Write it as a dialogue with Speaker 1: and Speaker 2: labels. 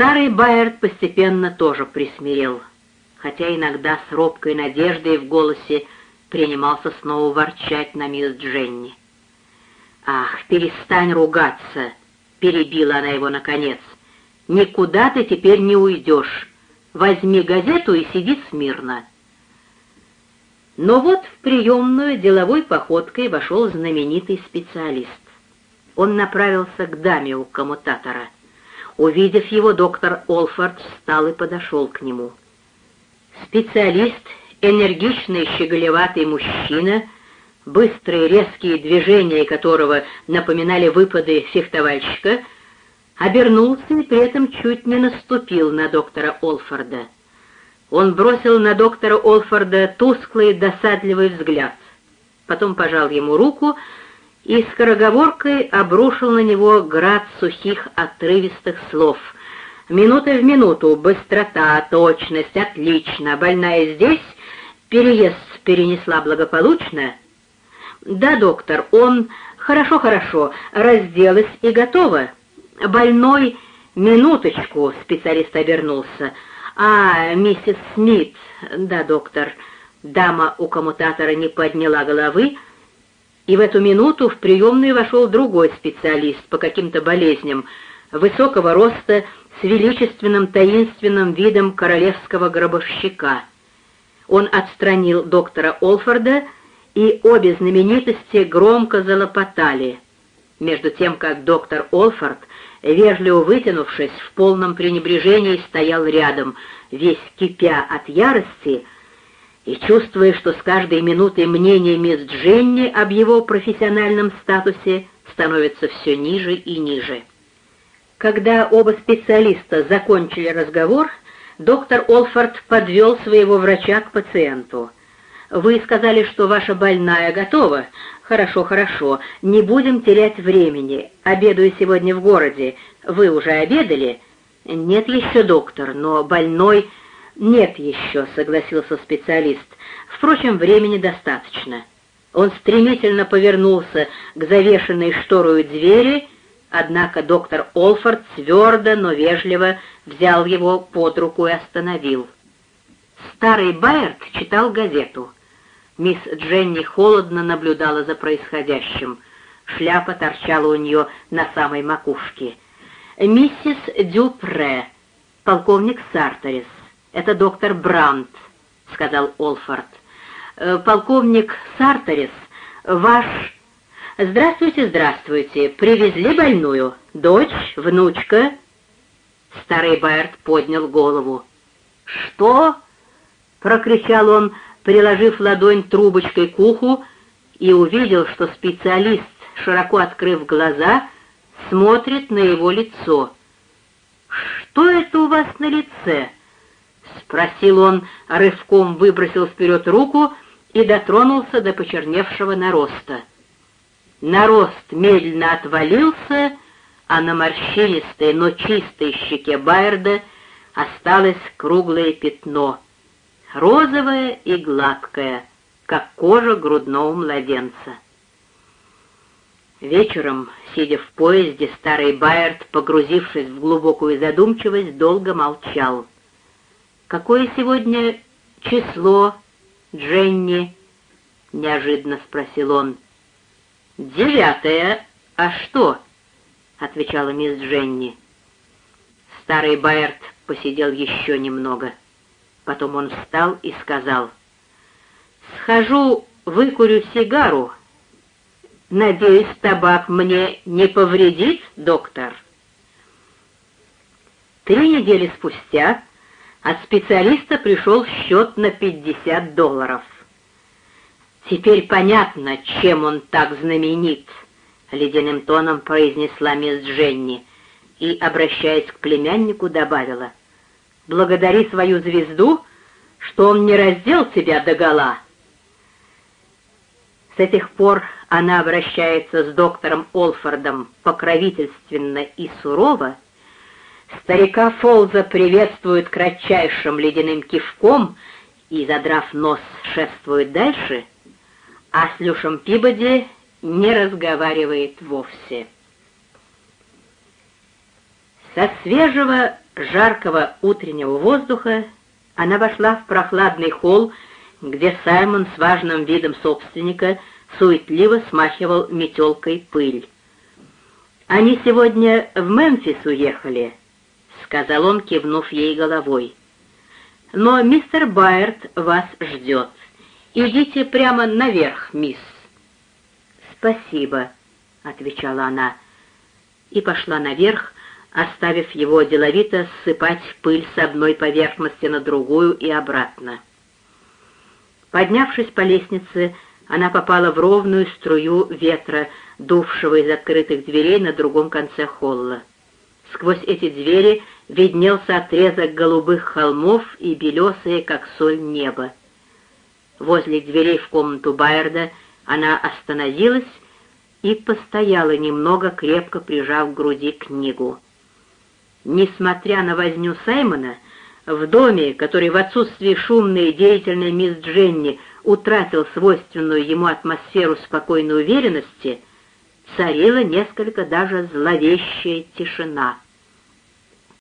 Speaker 1: Старый Байерд постепенно тоже присмирел, хотя иногда с робкой надеждой в голосе принимался снова ворчать на мисс Дженни. «Ах, перестань ругаться!» — перебила она его наконец. «Никуда ты теперь не уйдешь. Возьми газету и сиди смирно». Но вот в приемную деловой походкой вошел знаменитый специалист. Он направился к даме у коммутатора. Увидев его, доктор Олфорд встал и подошел к нему. Специалист, энергичный, щеголеватый мужчина, быстрые резкие движения которого напоминали выпады фехтовальщика, обернулся и при этом чуть не наступил на доктора Олфорда. Он бросил на доктора Олфорда тусклый, досадливый взгляд, потом пожал ему руку и скороговоркой обрушил на него град сухих отрывистых слов. Минута в минуту, быстрота, точность, отлично, больная здесь, переезд перенесла благополучно. Да, доктор, он... Хорошо, хорошо, разделась и готова. Больной... Минуточку, специалист обернулся. «А, миссис Смит, да, доктор». Дама у коммутатора не подняла головы, и в эту минуту в приемную вошел другой специалист по каким-то болезням, высокого роста, с величественным таинственным видом королевского гробовщика. Он отстранил доктора Олфорда, и обе знаменитости громко залопотали, между тем как доктор Олфорд вежливо вытянувшись, в полном пренебрежении стоял рядом, весь кипя от ярости, и чувствуя, что с каждой минутой мнение мисс Дженни об его профессиональном статусе становится все ниже и ниже. Когда оба специалиста закончили разговор, доктор Олфорд подвел своего врача к пациенту. «Вы сказали, что ваша больная готова. «Хорошо, хорошо, не будем терять времени. Обедаю сегодня в городе. Вы уже обедали?» «Нет еще, доктор, но больной...» «Нет еще», — согласился специалист. «Впрочем, времени достаточно». Он стремительно повернулся к завешенной шторою двери, однако доктор Олфорд твердо, но вежливо взял его под руку и остановил. Старый Байерт читал газету — Мисс Дженни холодно наблюдала за происходящим. Шляпа торчала у нее на самой макушке. «Миссис Дюпре, полковник Сарторис, это доктор Брандт», — сказал Олфорд. «Э, «Полковник Сарторис, ваш...» «Здравствуйте, здравствуйте. Привезли больную? Дочь? Внучка?» Старый Байерт поднял голову. «Что?» — прокричал он, приложив ладонь трубочкой к уху, и увидел, что специалист, широко открыв глаза, смотрит на его лицо. «Что это у вас на лице?» — спросил он, рывком выбросил вперед руку и дотронулся до почерневшего нароста. Нарост медленно отвалился, а на морщинистой, но чистой щеке Байерда осталось круглое пятно — розовая и гладкая, как кожа грудного младенца. Вечером, сидя в поезде, старый Байерт, погрузившись в глубокую задумчивость, долго молчал. «Какое сегодня число, Дженни?» — неожиданно спросил он. «Девятое. А что?» — отвечала мисс Дженни. Старый Байерт посидел еще немного. Потом он встал и сказал, «Схожу, выкурю сигару. Надеюсь, табак мне не повредит, доктор?» Три недели спустя от специалиста пришел счет на 50 долларов. «Теперь понятно, чем он так знаменит», — ледяным тоном произнесла мисс Дженни и, обращаясь к племяннику, добавила — Благодари свою звезду, что он не раздел тебя догола. С этих пор она обращается с доктором Олфордом покровительственно и сурово, старика Фолза приветствует кратчайшим ледяным кивком и, задрав нос, шествует дальше, а с Люшем Пибоди не разговаривает вовсе. Со свежего жаркого утреннего воздуха она вошла в прохладный холл, где Саймон с важным видом собственника суетливо смахивал метелкой пыль. «Они сегодня в Мемфис уехали», — сказал он, кивнув ей головой. «Но мистер Байерт вас ждет. Идите прямо наверх, мисс». «Спасибо», — отвечала она, и пошла наверх, оставив его деловито ссыпать пыль с одной поверхности на другую и обратно. Поднявшись по лестнице, она попала в ровную струю ветра, дувшего из открытых дверей на другом конце холла. Сквозь эти двери виднелся отрезок голубых холмов и белесые, как соль, небо. Возле дверей в комнату Байерда она остановилась и постояла немного, крепко прижав к груди книгу. Несмотря на возню Саймона, в доме, который в отсутствии шумной и деятельной мисс Дженни утратил свойственную ему атмосферу спокойной уверенности, царила несколько даже зловещая тишина —